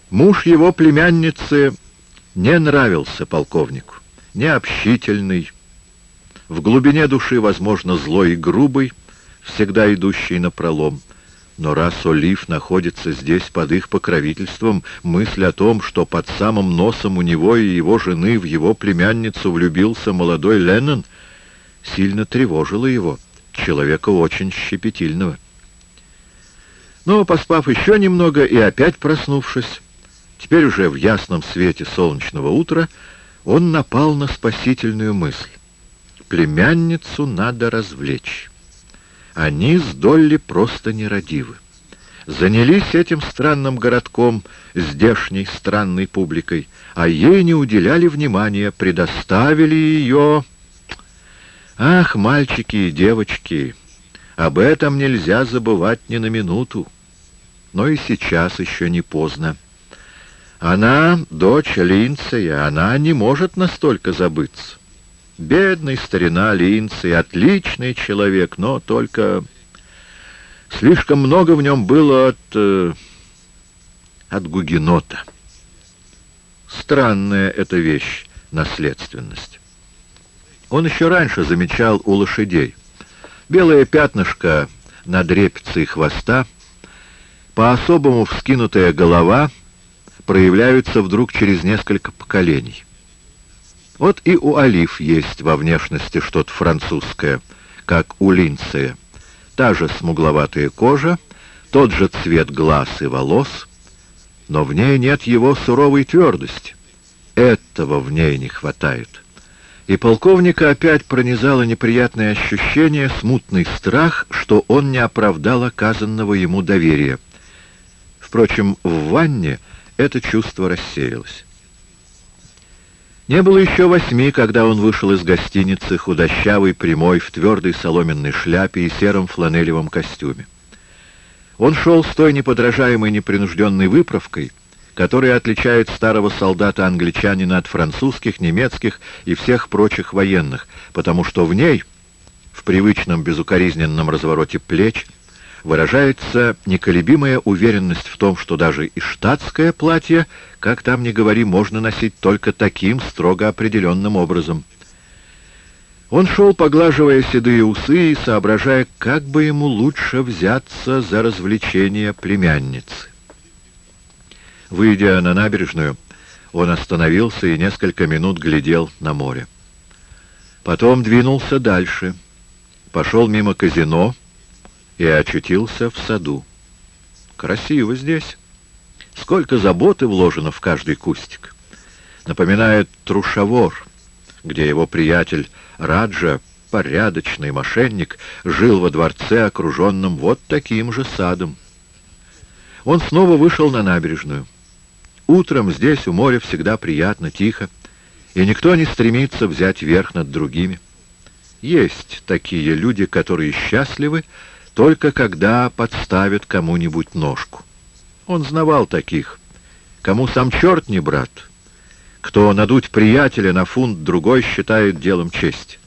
Муж его племянницы не нравился полковнику, необщительный, в глубине души, возможно, злой и грубый, всегда идущий на пролом — но раз Олив находится здесь под их покровительством, мысль о том, что под самым носом у него и его жены в его племянницу влюбился молодой Леннон, сильно тревожила его, человека очень щепетильного. Но, поспав еще немного и опять проснувшись, теперь уже в ясном свете солнечного утра, он напал на спасительную мысль. Племянницу надо развлечь. Они с Долли просто нерадивы. Занялись этим странным городком, здешней странной публикой, а ей не уделяли внимания, предоставили ее... Ах, мальчики и девочки, об этом нельзя забывать ни на минуту. Но и сейчас еще не поздно. Она, дочь Линцея, она не может настолько забыться. Бедный старина Линцей, отличный человек, но только слишком много в нем было от... Э, от гугенота. Странная эта вещь, наследственность. Он еще раньше замечал у лошадей. Белое пятнышко над репицей хвоста, по-особому вскинутая голова проявляются вдруг через несколько поколений. Вот и у олив есть во внешности что-то французское, как у Линцея. Та же смугловатая кожа, тот же цвет глаз и волос, но в ней нет его суровой твердости. Этого в ней не хватает. И полковника опять пронизало неприятное ощущение, смутный страх, что он не оправдал оказанного ему доверия. Впрочем, в ванне это чувство рассеялось. Не было еще восьми, когда он вышел из гостиницы, худощавый, прямой, в твердой соломенной шляпе и сером фланелевом костюме. Он шел с той неподражаемой непринужденной выправкой, которая отличает старого солдата-англичанина от французских, немецких и всех прочих военных, потому что в ней, в привычном безукоризненном развороте плеч, выражается неколебимая уверенность в том, что даже и штатское платье, как там ни говори, можно носить только таким строго определенным образом. Он шел, поглаживая седые усы и соображая, как бы ему лучше взяться за развлечение племянницы. Выйдя на набережную, он остановился и несколько минут глядел на море. Потом двинулся дальше, пошел мимо казино и очутился в саду. Красиво здесь. Сколько заботы вложено в каждый кустик. Напоминает трушавор, где его приятель Раджа, порядочный мошенник, жил во дворце, окруженном вот таким же садом. Он снова вышел на набережную. Утром здесь у моря всегда приятно, тихо, и никто не стремится взять верх над другими. Есть такие люди, которые счастливы, только когда подставят кому-нибудь ножку. Он знавал таких, кому сам черт не брат, кто надуть приятеля на фунт другой считает делом чести.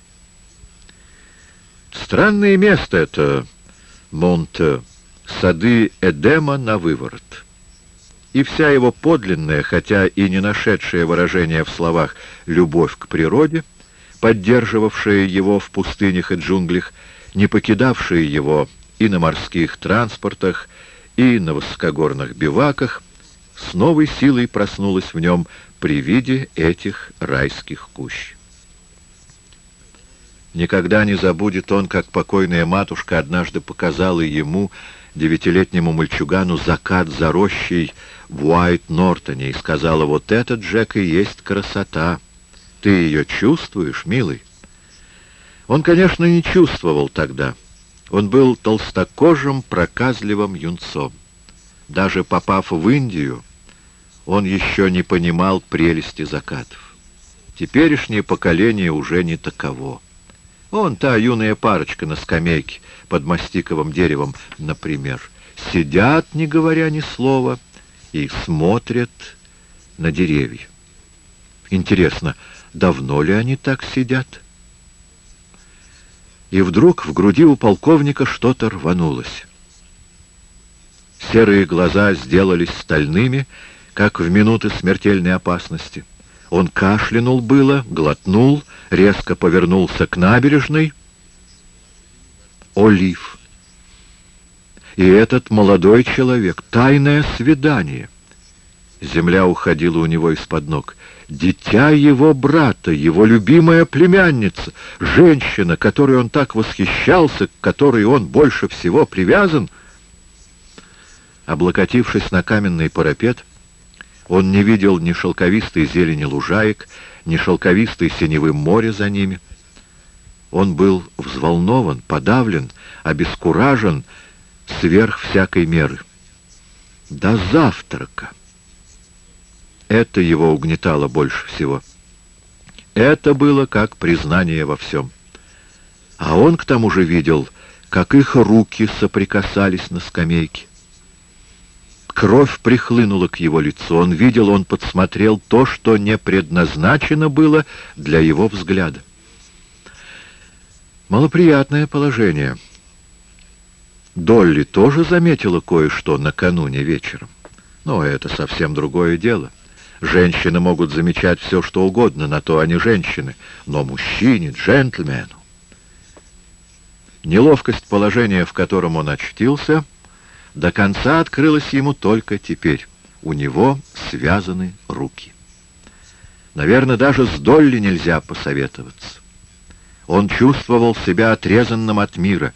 Странное место это, Монте, сады Эдема на выворот и вся его подлинная, хотя и не нашедшая выражения в словах «любовь к природе», поддерживавшая его в пустынях и джунглях, не покидавшая его и на морских транспортах, и на высокогорных биваках, с новой силой проснулась в нем при виде этих райских кущ. Никогда не забудет он, как покойная матушка однажды показала ему, девятилетнему мальчугану, закат за рощей в Уайт-Нортоне и сказала, вот это, Джек, и есть красота. Ты ее чувствуешь, милый? Он, конечно, не чувствовал тогда. Он был толстокожим, проказливым юнцом. Даже попав в Индию, он еще не понимал прелести закатов. Теперешнее поколение уже не таково. Он та юная парочка на скамейке под мастиковым деревом, например. Сидят, не говоря ни слова, и смотрят на деревья. Интересно, давно ли они так сидят? И вдруг в груди у полковника что-то рванулось. Серые глаза сделались стальными, как в минуты смертельной опасности. Он кашлянул было, глотнул, резко повернулся к набережной. Олив. И этот молодой человек, тайное свидание. Земля уходила у него из-под ног. Дитя его брата, его любимая племянница, женщина, которой он так восхищался, к которой он больше всего привязан. Облокотившись на каменный парапет, он не видел ни шелковистой зелени лужаек, ни шелковистой синевы моря за ними. Он был взволнован, подавлен, обескуражен сверх всякой меры. До завтрака. Это его угнетало больше всего. Это было как признание во всем. А он к тому же видел, как их руки соприкасались на скамейке. Кровь прихлынула к его лицу. Он видел, он подсмотрел то, что не предназначено было для его взгляда. Малоприятное положение. Долли тоже заметила кое-что накануне вечером. Но это совсем другое дело. Женщины могут замечать все, что угодно, на то они женщины, но мужчине, джентльмену. Неловкость положения, в котором он очутился — до конца открылось ему только теперь. У него связаны руки. Наверное, даже с Долли нельзя посоветоваться. Он чувствовал себя отрезанным от мира,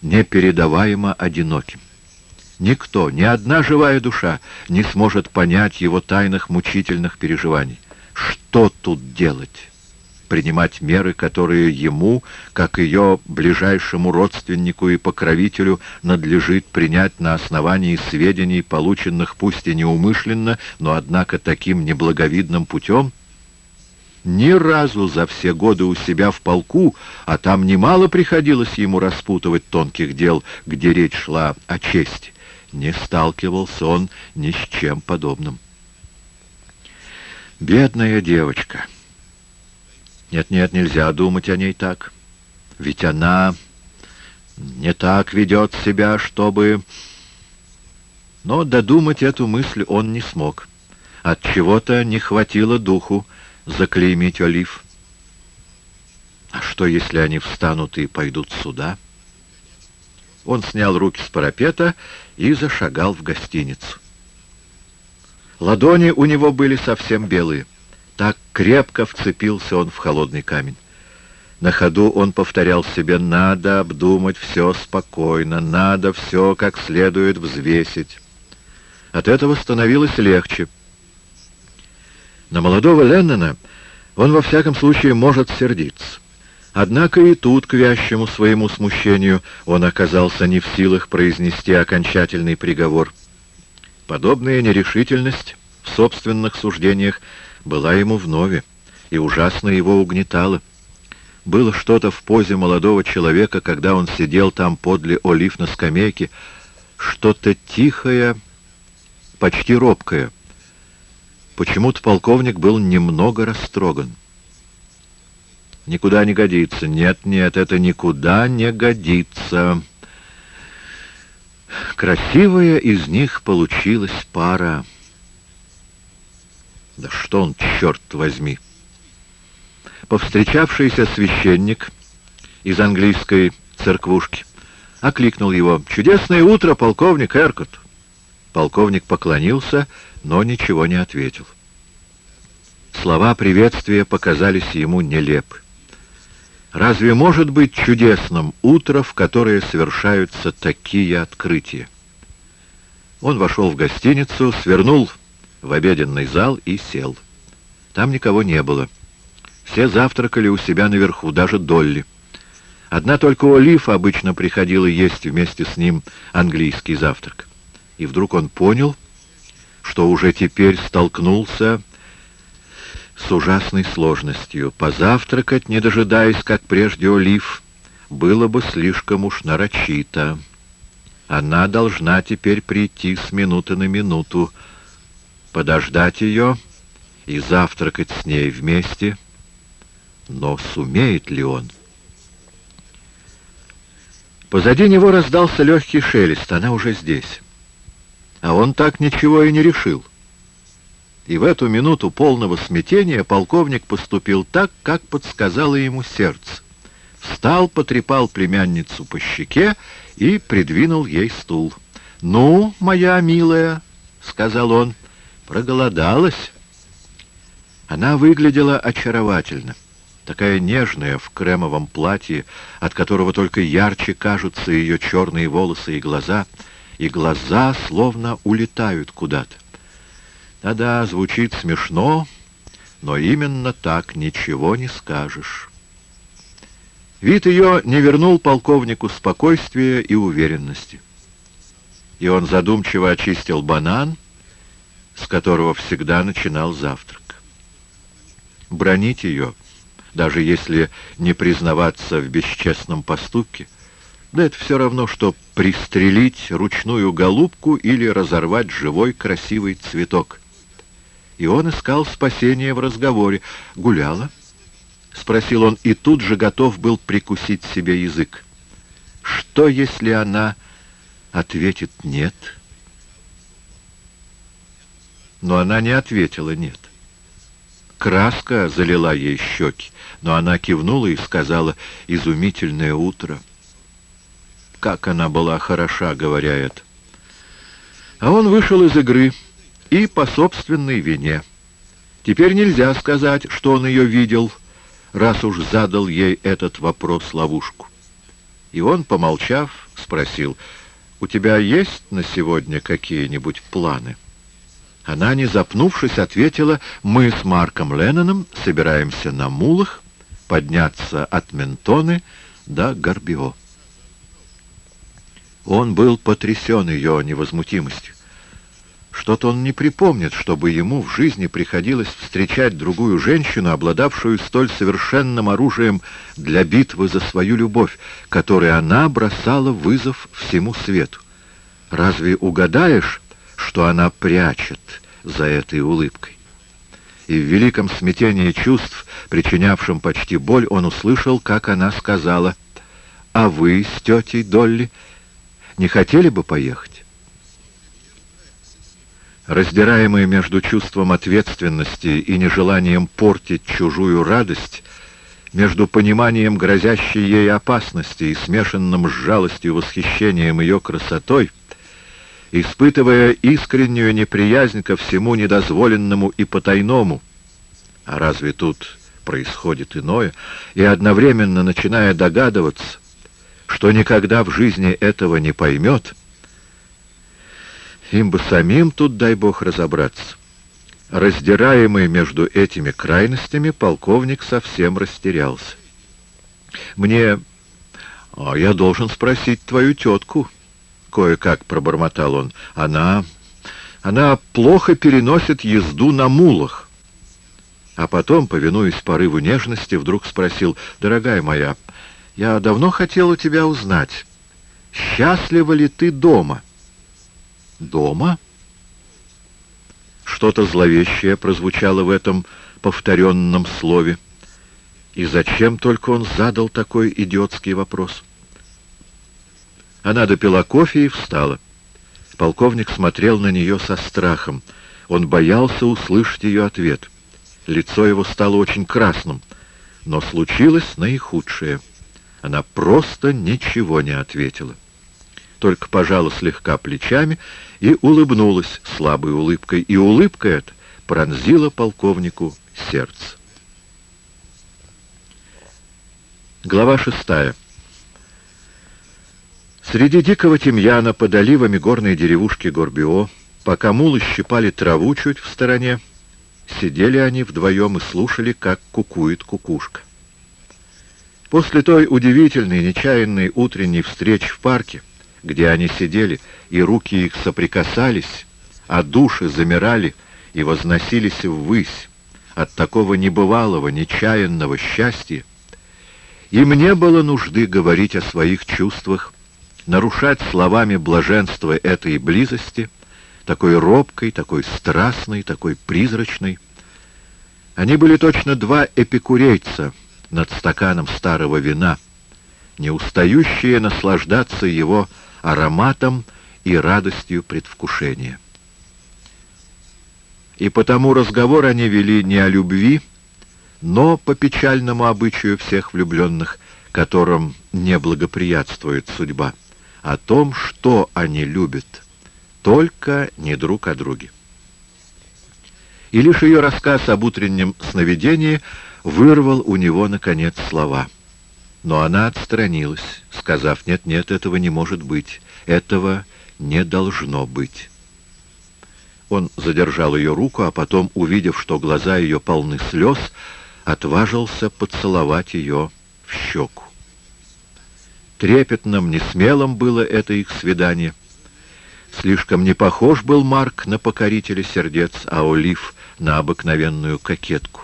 непередаваемо одиноким. Никто, ни одна живая душа не сможет понять его тайных мучительных переживаний. Что тут делать? принимать меры, которые ему, как ее ближайшему родственнику и покровителю, надлежит принять на основании сведений, полученных пусть и неумышленно, но однако таким неблаговидным путем? Ни разу за все годы у себя в полку, а там немало приходилось ему распутывать тонких дел, где речь шла о чести, не сталкивался он ни с чем подобным. Бедная девочка! Нет-нет, нельзя думать о ней так. Ведь она не так ведет себя, чтобы... Но додумать эту мысль он не смог. От чего то не хватило духу заклеймить Олив. А что, если они встанут и пойдут сюда? Он снял руки с парапета и зашагал в гостиницу. Ладони у него были совсем белые. Так крепко вцепился он в холодный камень. На ходу он повторял себе «надо обдумать все спокойно, надо все как следует взвесить». От этого становилось легче. На молодого Леннона он во всяком случае может сердиться. Однако и тут, к вящему своему смущению, он оказался не в силах произнести окончательный приговор. Подобная нерешительность в собственных суждениях была ему вновь и ужасно его угнетала. Было что-то в позе молодого человека, когда он сидел там подле олив на скамейке, что-то тихое, почти робкое. Почему-то полковник был немного растроган. Никуда не годится. Нет, нет, это никуда не годится. Красивая из них получилась пара. Да что он, черт возьми! Повстречавшийся священник из английской церквушки окликнул его. «Чудесное утро, полковник Эркот!» Полковник поклонился, но ничего не ответил. Слова приветствия показались ему нелепы. Разве может быть чудесным утро, в которое совершаются такие открытия? Он вошел в гостиницу, свернул в обеденный зал и сел. Там никого не было. Все завтракали у себя наверху, даже Долли. Одна только Олив обычно приходила есть вместе с ним английский завтрак. И вдруг он понял, что уже теперь столкнулся с ужасной сложностью. Позавтракать, не дожидаясь, как прежде Олив, было бы слишком уж нарочито. Она должна теперь прийти с минуты на минуту, подождать ее и завтракать с ней вместе. Но сумеет ли он? Позади него раздался легкий шелест, она уже здесь. А он так ничего и не решил. И в эту минуту полного смятения полковник поступил так, как подсказало ему сердце. Встал, потрепал племянницу по щеке и придвинул ей стул. «Ну, моя милая», — сказал он, — «проголодалась». Она выглядела очаровательно, такая нежная в кремовом платье, от которого только ярче кажутся ее черные волосы и глаза, и глаза словно улетают куда-то. Да-да, звучит смешно, но именно так ничего не скажешь. Вид ее не вернул полковнику спокойствия и уверенности. И он задумчиво очистил банан, с которого всегда начинал завтрак. Бронить ее, даже если не признаваться в бесчестном поступке, да это все равно, что пристрелить ручную голубку или разорвать живой красивый цветок и он искал спасения в разговоре. «Гуляла?» — спросил он, и тут же готов был прикусить себе язык. «Что, если она ответит «нет»?» Но она не ответила «нет». Краска залила ей щеки, но она кивнула и сказала «изумительное утро». Как она была хороша, говоря это. А он вышел из игры — и по собственной вине. Теперь нельзя сказать, что он ее видел, раз уж задал ей этот вопрос-ловушку. И он, помолчав, спросил, «У тебя есть на сегодня какие-нибудь планы?» Она, не запнувшись, ответила, «Мы с Марком Ленноном собираемся на мулах подняться от Ментоны до Горбио». Он был потрясен ее невозмутимостью. Что-то он не припомнит, чтобы ему в жизни приходилось встречать другую женщину, обладавшую столь совершенным оружием для битвы за свою любовь, которой она бросала вызов всему свету. Разве угадаешь, что она прячет за этой улыбкой? И в великом смятении чувств, причинявшем почти боль, он услышал, как она сказала, «А вы с тетей Долли не хотели бы поехать?» Раздираемый между чувством ответственности и нежеланием портить чужую радость, между пониманием грозящей ей опасности и смешанным с жалостью восхищением ее красотой, испытывая искреннюю неприязнь ко всему недозволенному и потайному, а разве тут происходит иное, и одновременно начиная догадываться, что никогда в жизни этого не поймет, им бы самим тут, дай бог, разобраться. Раздираемый между этими крайностями, полковник совсем растерялся. «Мне... А я должен спросить твою тетку», — кое-как пробормотал он. «Она... она плохо переносит езду на мулах». А потом, повинуясь порыву нежности, вдруг спросил, «Дорогая моя, я давно хотел у тебя узнать, счастлива ли ты дома?» «Дома?» Что-то зловещее прозвучало в этом повторенном слове. И зачем только он задал такой идиотский вопрос? Она допила кофе и встала. Полковник смотрел на нее со страхом. Он боялся услышать ее ответ. Лицо его стало очень красным, но случилось наихудшее. Она просто ничего не ответила. Только пожала слегка плечами и улыбнулась слабой улыбкой, и улыбка эта пронзила полковнику сердце. Глава шестая. Среди дикого тимьяна под оливами горной деревушки Горбио, пока мулы щипали траву чуть в стороне, сидели они вдвоем и слушали, как кукует кукушка. После той удивительной, нечаянной утренней встречи в парке, где они сидели, и руки их соприкасались, а души замирали и возносились ввысь от такого небывалого, нечаянного счастья, им не было нужды говорить о своих чувствах, нарушать словами блаженство этой близости, такой робкой, такой страстной, такой призрачной. Они были точно два эпикурейца над стаканом старого вина, не устающие наслаждаться его ароматом и радостью предвкушения. И потому разговор они вели не о любви, но по печальному обычаю всех влюбленных, которым не благоприятствует судьба, о том, что они любят, только не друг о друге. И лишь ее рассказ об утреннем сновидении вырвал у него, наконец, слова — но она отстранилась, сказав, «Нет-нет, этого не может быть, этого не должно быть». Он задержал ее руку, а потом, увидев, что глаза ее полны слез, отважился поцеловать ее в щеку. Трепетным, несмелым было это их свидание. Слишком не похож был Марк на покорителя сердец, а Олив — на обыкновенную кокетку.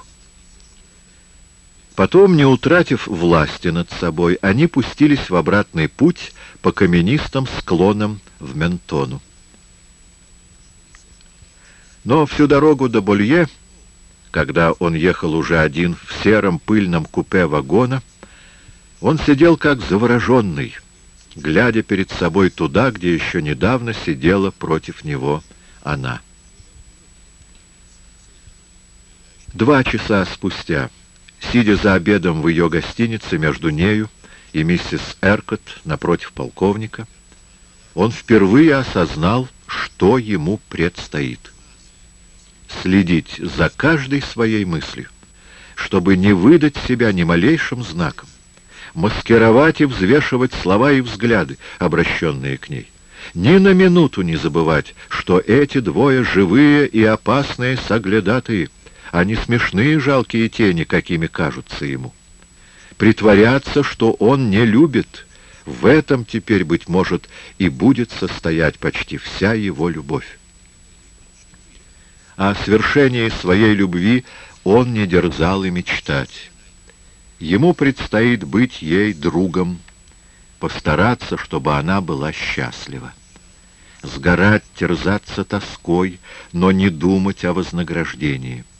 Потом, не утратив власти над собой, они пустились в обратный путь по каменистым склонам в Ментону. Но всю дорогу до Болье, когда он ехал уже один в сером пыльном купе вагона, он сидел как завороженный, глядя перед собой туда, где еще недавно сидела против него она. Два часа спустя сидя за обедом в ее гостинице между нею и миссис Эркот напротив полковника, он впервые осознал, что ему предстоит. Следить за каждой своей мыслью, чтобы не выдать себя ни малейшим знаком, маскировать и взвешивать слова и взгляды, обращенные к ней. Ни на минуту не забывать, что эти двое живые и опасные соглядатые — не смешные жалкие тени, какими кажутся ему. Притворяться, что он не любит, в этом теперь, быть может, и будет состоять почти вся его любовь. О свершении своей любви он не дерзал и мечтать. Ему предстоит быть ей другом, постараться, чтобы она была счастлива. Сгорать, терзаться тоской, но не думать о вознаграждении —